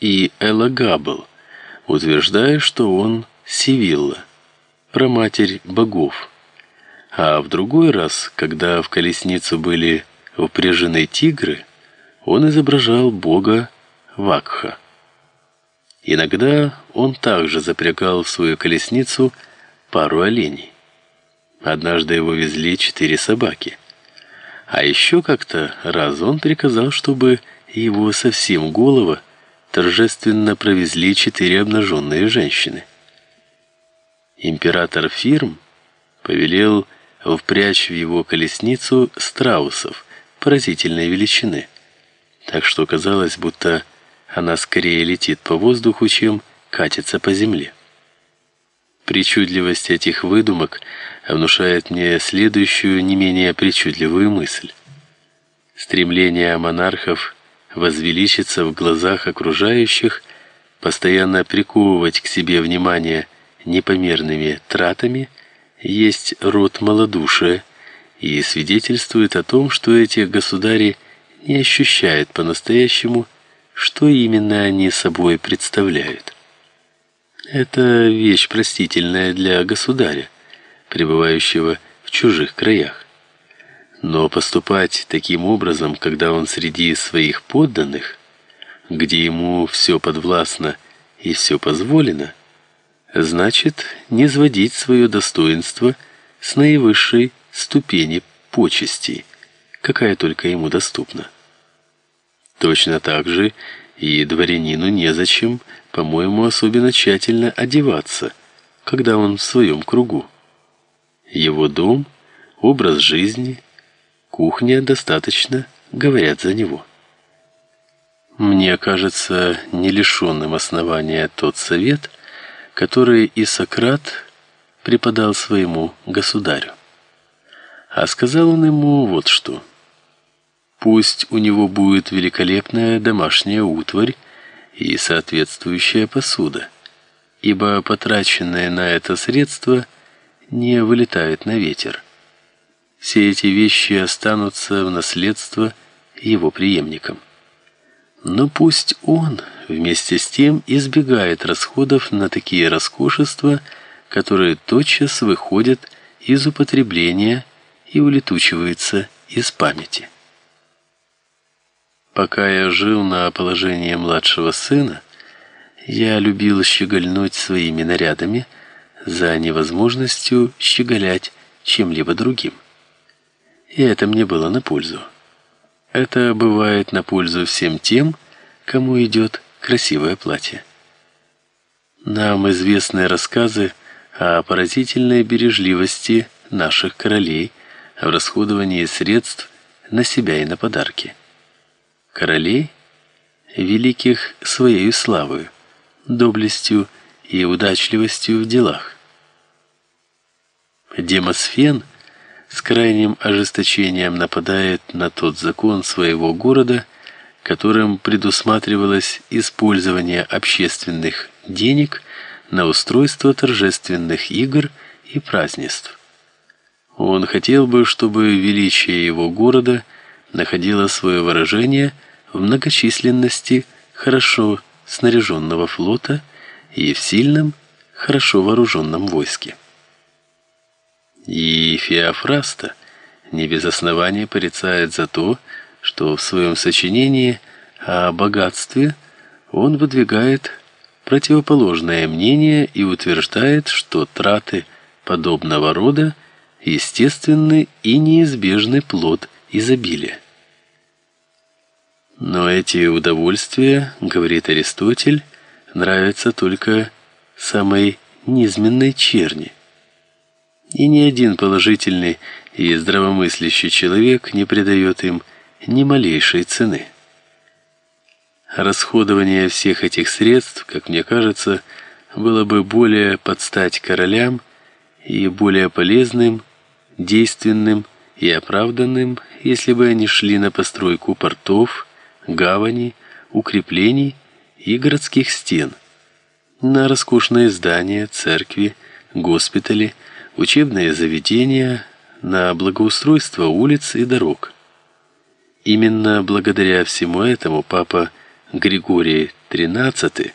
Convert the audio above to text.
и Элагабл, утверждая, что он Сивилла, праматерь богов. А в другой раз, когда в колесницу были впряжены тигры, он изображал бога Вакха. Иногда он также запрягал в свою колесницу пару оленей. Однажды его везли четыре собаки. А еще как-то раз он приказал, чтобы его совсем голова торжественно провезли четыре обнаженные женщины. Император Фирм повелел впрячь в его колесницу страусов поразительной величины, так что казалось, будто она скорее летит по воздуху, чем катится по земле. Причудливость этих выдумок внушает мне следующую не менее причудливую мысль. Стремление монархов возвеличиться в глазах окружающих, постоянно приковывать к себе внимание непомерными тратами, есть род малодушия и свидетельствует о том, что эти государи не ощущают по-настоящему, что именно они собой представляют. Это вещь простительная для государя, пребывающего в чужих краях. Но поступать таким образом, когда он среди своих подданных, где ему все подвластно и все позволено, значит не сводить свое достоинство с наивысшей ступени почести, какая только ему доступна. Точно так же и дворянину незачем, по-моему, особенно тщательно одеваться, когда он в своем кругу. Его дом, образ жизни, кухня достаточно говорят за него. Мне кажется не лишенным основания тот совет, который и Сократ преподал своему государю. А сказал он ему вот что: Пусть у него будет великолепная домашняя утварь и соответствующая посуда, ибо потраченное на это средство не вылетает на ветер. Все эти вещи останутся в наследство его преемникам. Но пусть он вместе с тем избегает расходов на такие роскошества, которые тотчас выходят из употребления и улетучиваются из памяти. Пока я жил на положении младшего сына, я любил щеголнуть своими нарядами за невозможностью щеголять чем-либо другим. И это мне было на пользу. Это бывает на пользу всем тем, кому идет красивое платье. Нам известны рассказы о поразительной бережливости наших королей в расходовании средств на себя и на подарки королей, великих своей славой, доблестью и удачливостью в делах. Демосфен с крайним ожесточением нападает на тот закон своего города, которым предусматривалось использование общественных денег на устройство торжественных игр и празднеств. Он хотел бы, чтобы величие его города находило свое выражение – в многочисленности хорошо снаряженного флота и в сильном, хорошо вооруженном войске. И Феофраста не без основания порицает за то, что в своем сочинении о богатстве он выдвигает противоположное мнение и утверждает, что траты подобного рода естественный и неизбежный плод изобилия. Но эти удовольствия, говорит Аристотель, нравятся только самой низменной черни. И ни один положительный и здравомыслящий человек не придает им ни малейшей цены. Расходование всех этих средств, как мне кажется, было бы более подстать королям и более полезным, действенным и оправданным, если бы они шли на постройку портов, гавани, укреплений и городских стен, на роскошные здания, церкви, госпитали, учебные заведения, на благоустройство улиц и дорог. Именно благодаря всему этому папа Григорий Тринадцатый